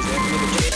confused.